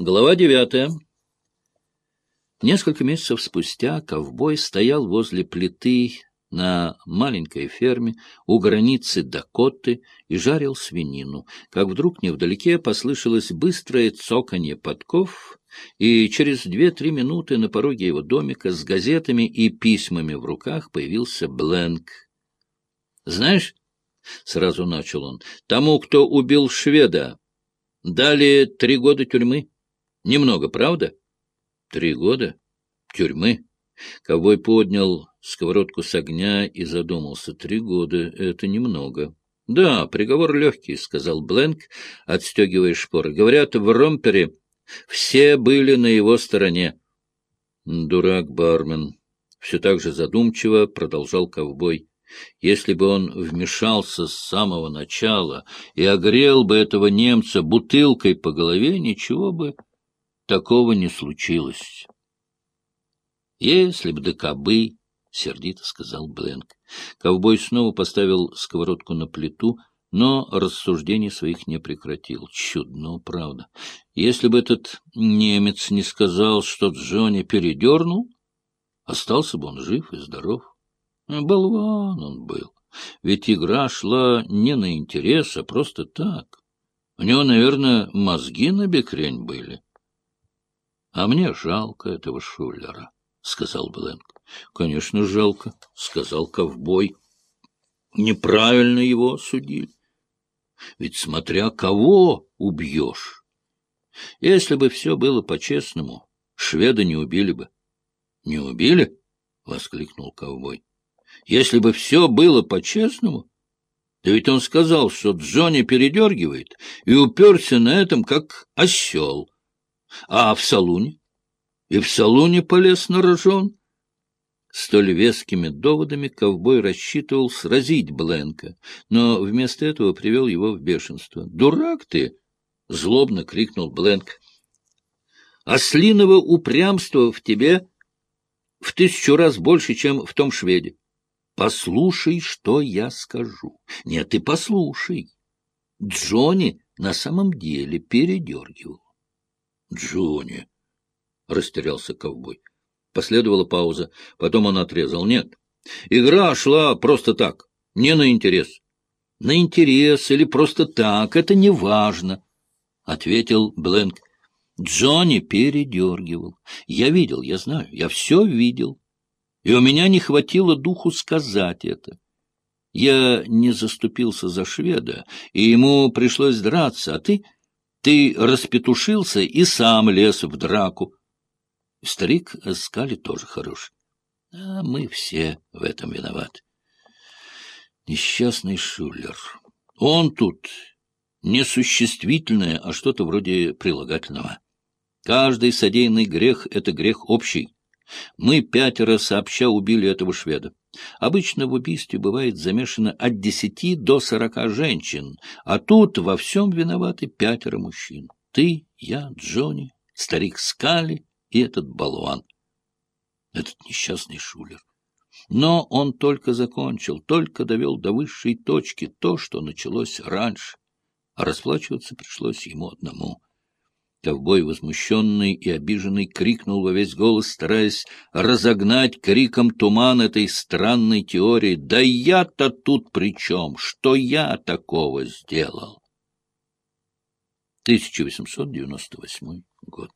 Глава девятая. Несколько месяцев спустя ковбой стоял возле плиты на маленькой ферме у границы Дакоты и жарил свинину, как вдруг невдалеке послышалось быстрое цоканье подков, и через две-три минуты на пороге его домика с газетами и письмами в руках появился Бленк. «Знаешь, — сразу начал он, — тому, кто убил шведа, дали три года тюрьмы. Немного, правда? Три года? Тюрьмы? Ковбой поднял сковородку с огня и задумался. Три года — это немного. — Да, приговор легкий, — сказал Бленк, отстегивая шпоры. — Говорят, в Ромпере все были на его стороне. — Дурак бармен. Все так же задумчиво продолжал ковбой. Если бы он вмешался с самого начала и огрел бы этого немца бутылкой по голове, ничего бы такого не случилось. Если б да кобы, — сердито сказал Бленк. Ковбой снова поставил сковородку на плиту, но рассуждений своих не прекратил. Чудно, правда. Если бы этот немец не сказал, что Джонни передернул, остался бы он жив и здоров. Болван он был. Ведь игра шла не на интерес, а просто так. У него, наверное, мозги на бекрень были. — А мне жалко этого Шулера, — сказал Бленк. — Конечно, жалко, — сказал ковбой. — Неправильно его судили. Ведь смотря кого убьешь. Если бы все было по-честному, шведа не убили бы. — Не убили? — воскликнул ковбой. — Если бы все было по-честному, да ведь он сказал, что Джонни передергивает, и уперся на этом, как осел. А в салуне? И в салуне полез на рожон? Столь вескими доводами ковбой рассчитывал сразить Бленка, но вместо этого привел его в бешенство. «Дурак ты!» — злобно крикнул Бленк. «Ослиного упрямства в тебе в тысячу раз больше, чем в том шведе. Послушай, что я скажу. Нет, ты послушай. Джонни на самом деле передергивал. Джонни, — растерялся ковбой. Последовала пауза. Потом он отрезал. Нет, игра шла просто так, не на интерес. На интерес или просто так, это не важно, — ответил Бленк. Джонни передергивал. Я видел, я знаю, я все видел. И у меня не хватило духу сказать это. Я не заступился за шведа, и ему пришлось драться, а ты... Ты распетушился и сам лез в драку. Старик Скали тоже хорош. А мы все в этом виноваты. Несчастный Шулер. Он тут не существительное, а что-то вроде прилагательного. Каждый содеянный грех — это грех общий. Мы пятеро сообща убили этого шведа. Обычно в убийстве бывает замешано от десяти до сорока женщин, а тут во всем виноваты пятеро мужчин. Ты, я, Джонни, старик Скали и этот болван. Этот несчастный шулер. Но он только закончил, только довел до высшей точки то, что началось раньше. А расплачиваться пришлось ему одному — Ковбой, возмущенный и обиженный, крикнул во весь голос, стараясь разогнать криком туман этой странной теории. «Да я-то тут при чем? Что я такого сделал?» 1898 год.